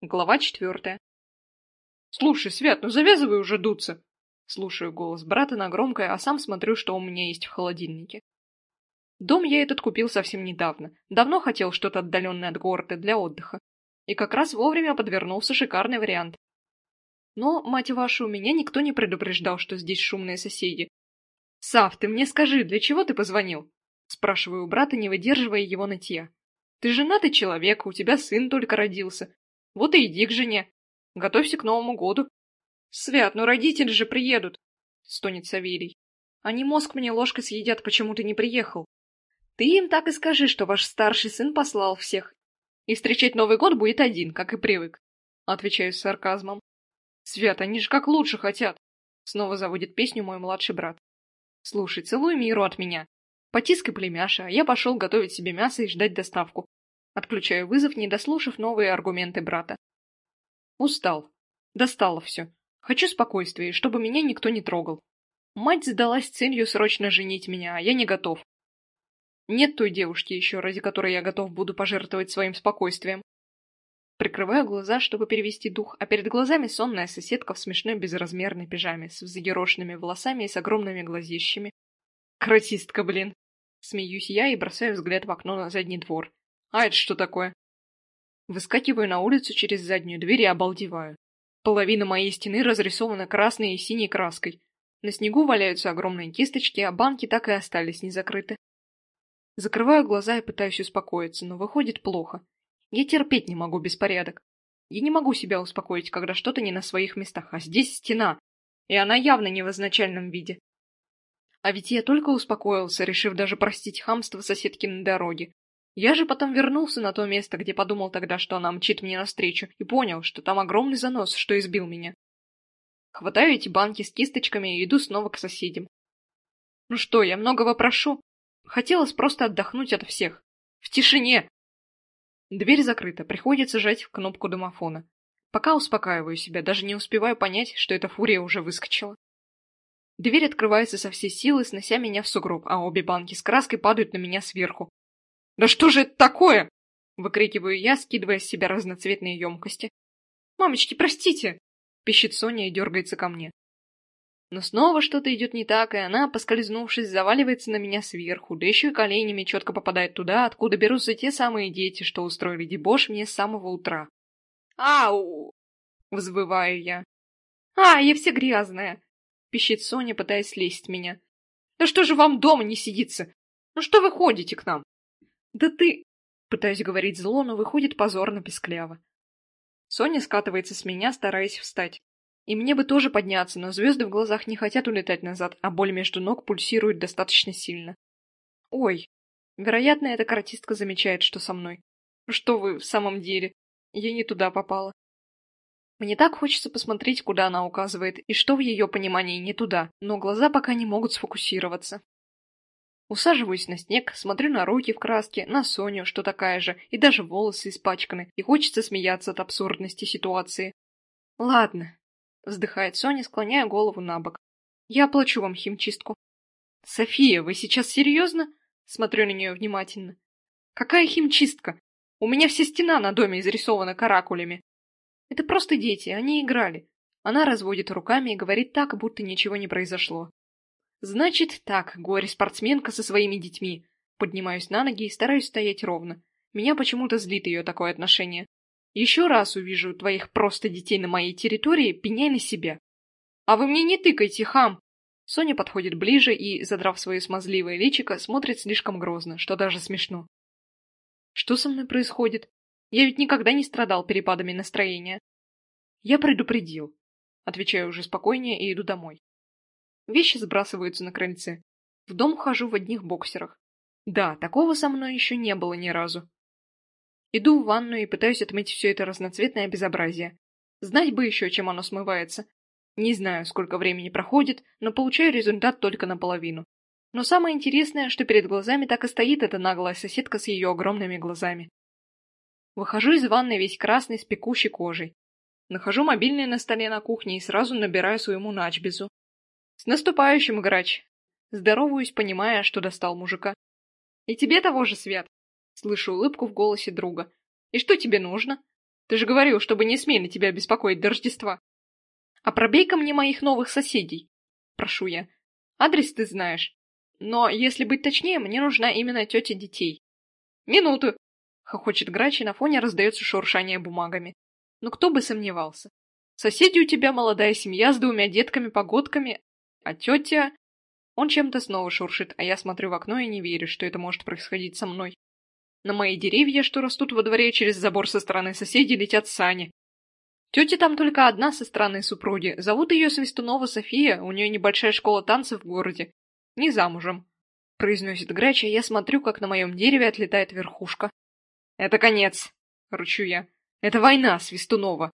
Глава четвертая. «Слушай, Свят, ну завязывай уже дуться!» Слушаю голос брата на громкое, а сам смотрю, что у меня есть в холодильнике. Дом я этот купил совсем недавно. Давно хотел что-то отдаленное от города для отдыха. И как раз вовремя подвернулся шикарный вариант. Но, мать вашу, меня никто не предупреждал, что здесь шумные соседи. «Сав, ты мне скажи, для чего ты позвонил?» Спрашиваю у брата, не выдерживая его нытья. «Ты женатый человек, у тебя сын только родился. Вот и иди к жене. Готовься к Новому году. Свят, ну родители же приедут, стонет Савелий. Они мозг мне ложкой съедят, почему ты не приехал. Ты им так и скажи, что ваш старший сын послал всех. И встречать Новый год будет один, как и привык. Отвечаю с сарказмом. Свят, они же как лучше хотят. Снова заводит песню мой младший брат. Слушай, целуй миру от меня. Потискай племяша, а я пошел готовить себе мясо и ждать доставку. Отключаю вызов, не дослушав новые аргументы брата. Устал. Достало все. Хочу спокойствия, чтобы меня никто не трогал. Мать задалась целью срочно женить меня, а я не готов. Нет той девушки еще, ради которой я готов буду пожертвовать своим спокойствием. Прикрываю глаза, чтобы перевести дух, а перед глазами сонная соседка в смешной безразмерной пижаме с взъерошенными волосами и с огромными глазищами. Каратистка, блин. Смеюсь я и бросаю взгляд в окно на задний двор. А это что такое? Выскакиваю на улицу через заднюю дверь и обалдеваю. Половина моей стены разрисована красной и синей краской. На снегу валяются огромные кисточки, а банки так и остались не закрыты. Закрываю глаза и пытаюсь успокоиться, но выходит плохо. Я терпеть не могу беспорядок. Я не могу себя успокоить, когда что-то не на своих местах, а здесь стена, и она явно не в изначальном виде. А ведь я только успокоился, решив даже простить хамство соседки на дороге, я же потом вернулся на то место, где подумал тогда, что она мчит мне навстречу, и понял, что там огромный занос, что избил меня. Хватаю эти банки с кисточками и иду снова к соседям. Ну что, я многого прошу? Хотелось просто отдохнуть от всех. В тишине! Дверь закрыта, приходится жать в кнопку домофона. Пока успокаиваю себя, даже не успеваю понять, что эта фурия уже выскочила. Дверь открывается со всей силы, снося меня в сугроб, а обе банки с краской падают на меня сверху. «Да что же это такое?» — выкрикиваю я, скидывая с себя разноцветные емкости. «Мамочки, простите!» — пищит Соня и дергается ко мне. Но снова что-то идет не так, и она, поскользнувшись, заваливается на меня сверху, да еще и коленями четко попадает туда, откуда берутся те самые дети, что устроили дебош мне с самого утра. «Ау!» — взвываю я. «А, я вся грязная!» — пищит Соня, пытаясь слезть с меня. «Да что же вам дома не сидится? Ну что вы ходите к нам?» «Да ты...» Пытаюсь говорить зло, но выходит позорно пескляво. Соня скатывается с меня, стараясь встать. И мне бы тоже подняться, но звезды в глазах не хотят улетать назад, а боль между ног пульсирует достаточно сильно. Ой, вероятно, эта каратистка замечает, что со мной. Что вы, в самом деле, я не туда попала. Мне так хочется посмотреть, куда она указывает, и что в ее понимании не туда, но глаза пока не могут сфокусироваться. Усаживаюсь на снег, смотрю на руки в краске, на Соню, что такая же, и даже волосы испачканы, и хочется смеяться от абсурдности ситуации. «Ладно», — вздыхает Соня, склоняя голову на бок. «Я оплачу вам химчистку». «София, вы сейчас серьезно?» Смотрю на нее внимательно. «Какая химчистка? У меня вся стена на доме изрисована каракулями». «Это просто дети, они играли». Она разводит руками и говорит так, будто ничего не произошло. Значит так, горе-спортсменка со своими детьми. Поднимаюсь на ноги и стараюсь стоять ровно. Меня почему-то злит ее такое отношение. Еще раз увижу твоих просто детей на моей территории, пеняй на себя. А вы мне не тыкайте, хам! Соня подходит ближе и, задрав свое смазливое личико, смотрит слишком грозно, что даже смешно. Что со мной происходит? Я ведь никогда не страдал перепадами настроения. Я предупредил. Отвечаю уже спокойнее и иду домой. Вещи сбрасываются на крыльце. В дом хожу в одних боксерах. Да, такого со мной еще не было ни разу. Иду в ванную и пытаюсь отмыть все это разноцветное безобразие. Знать бы еще, чем оно смывается. Не знаю, сколько времени проходит, но получаю результат только наполовину. Но самое интересное, что перед глазами так и стоит эта наглая соседка с ее огромными глазами. Выхожу из ванной весь красный с пекущей кожей. Нахожу мобильный на столе на кухне и сразу набираю своему начбезу. «С наступающим, грач!» Здороваюсь, понимая, что достал мужика. «И тебе того же, Свят!» Слышу улыбку в голосе друга. «И что тебе нужно?» Ты же говорил, чтобы не смели тебя беспокоить до Рождества. А пробей-ка мне моих новых соседей. Прошу я. Адрес ты знаешь. Но, если быть точнее, мне нужна именно тетя детей. Минуту. Хохочет грач, и на фоне раздается шуршание бумагами. Ну кто бы сомневался. Соседи у тебя молодая семья с двумя детками-погодками, а тетя... Он чем-то снова шуршит, а я смотрю в окно и не верю, что это может происходить со мной. На мои деревья, что растут во дворе через забор со стороны соседей, летят сани. Тетя там только одна со стороны супруги. Зовут ее Свистунова София, у нее небольшая школа танцев в городе. Не замужем. Произносит грач, а я смотрю, как на моем дереве отлетает верхушка. Это конец, ручу я. Это война, Свистунова.